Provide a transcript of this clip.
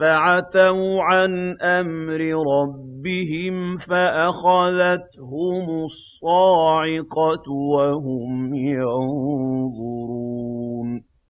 فَعَتَوْا عَنْ أَمْرِ رَبِّهِمْ فَأَخَذَتْهُمُ الصَّاعِقَةُ وَهُمْ يَنظُرُونَ